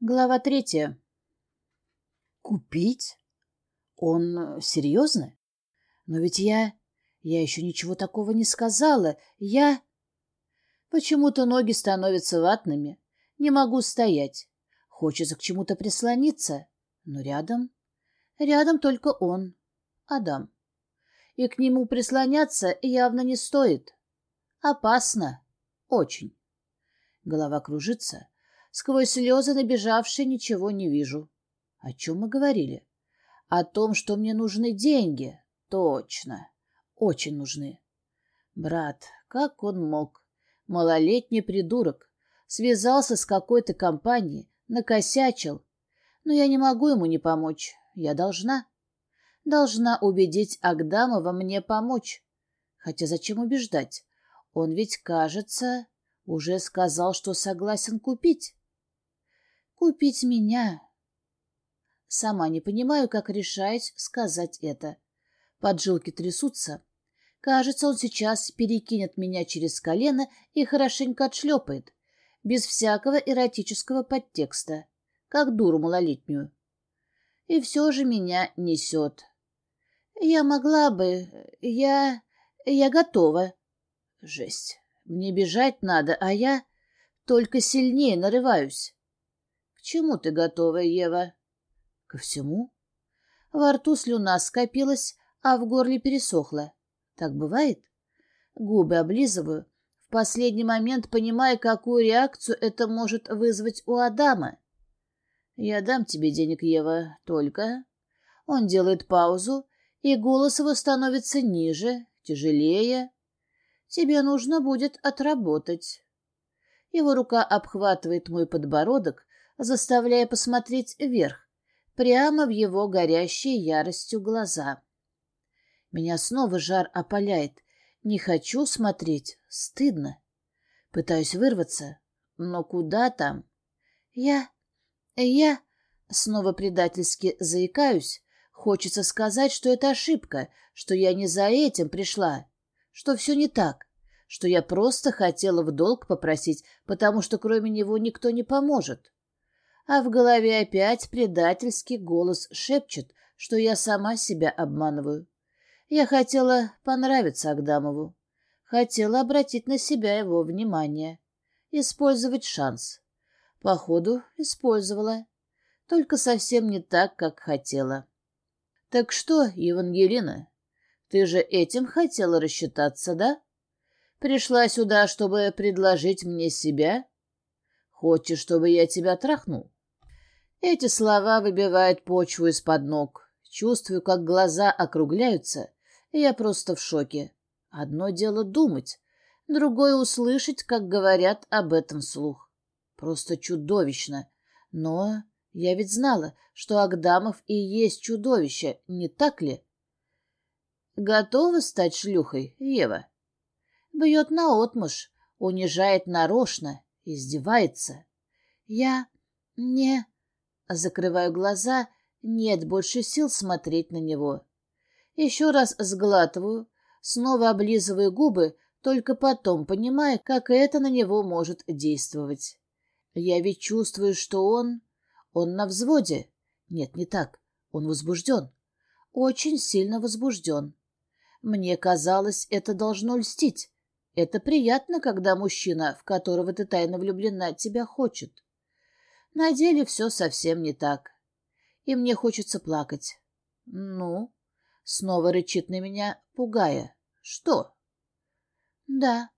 Глава третья. Купить? Он серьезно? Но ведь я... Я еще ничего такого не сказала. Я... Почему-то ноги становятся ватными. Не могу стоять. Хочется к чему-то прислониться. Но рядом... Рядом только он. Адам. И к нему прислоняться явно не стоит. Опасно. Очень. Голова кружится. Сквозь слезы набежавшие ничего не вижу. О чем мы говорили? О том, что мне нужны деньги. Точно. Очень нужны. Брат, как он мог? Малолетний придурок. Связался с какой-то компанией, накосячил. Но я не могу ему не помочь. Я должна. Должна убедить Агдамова мне помочь. Хотя зачем убеждать? Он ведь, кажется, уже сказал, что согласен купить. Купить меня. Сама не понимаю, как решаюсь сказать это. Поджилки трясутся. Кажется, он сейчас перекинет меня через колено и хорошенько отшлепает, без всякого эротического подтекста, как дуру малолетнюю. И все же меня несет. Я могла бы... Я... Я готова. Жесть. Мне бежать надо, а я только сильнее нарываюсь. Чему ты готова, Ева? Ко всему. Во рту слюна скопилась, а в горле пересохла. Так бывает? Губы облизываю, в последний момент понимая, какую реакцию это может вызвать у Адама. Я дам тебе денег, Ева, только... Он делает паузу, и голос его становится ниже, тяжелее. Тебе нужно будет отработать. Его рука обхватывает мой подбородок, заставляя посмотреть вверх, прямо в его горящие яростью глаза. Меня снова жар опаляет. Не хочу смотреть. Стыдно. Пытаюсь вырваться. Но куда там? Я... Я... Снова предательски заикаюсь. Хочется сказать, что это ошибка, что я не за этим пришла что все не так, что я просто хотела в долг попросить, потому что кроме него никто не поможет. А в голове опять предательский голос шепчет, что я сама себя обманываю. Я хотела понравиться Агдамову, хотела обратить на себя его внимание, использовать шанс. Походу, использовала, только совсем не так, как хотела. Так что, Евангелина, ты же этим хотела рассчитаться, да? Пришла сюда, чтобы предложить мне себя? Хочешь, чтобы я тебя трахнул? Эти слова выбивают почву из-под ног. Чувствую, как глаза округляются, и я просто в шоке. Одно дело думать, другое услышать, как говорят об этом вслух. Просто чудовищно. Но я ведь знала, что Агдамов и есть чудовище, не так ли? Готова стать шлюхой, Ева? Бьет наотмашь, унижает нарочно, издевается. Я не... Закрываю глаза, нет больше сил смотреть на него. Еще раз сглатываю, снова облизываю губы, только потом понимая, как это на него может действовать. Я ведь чувствую, что он... Он на взводе. Нет, не так. Он возбужден. Очень сильно возбужден. Мне казалось, это должно льстить. Это приятно, когда мужчина, в которого ты тайно влюблена, тебя хочет. На деле все совсем не так. И мне хочется плакать. Ну, снова рычит на меня, пугая. Что? Да.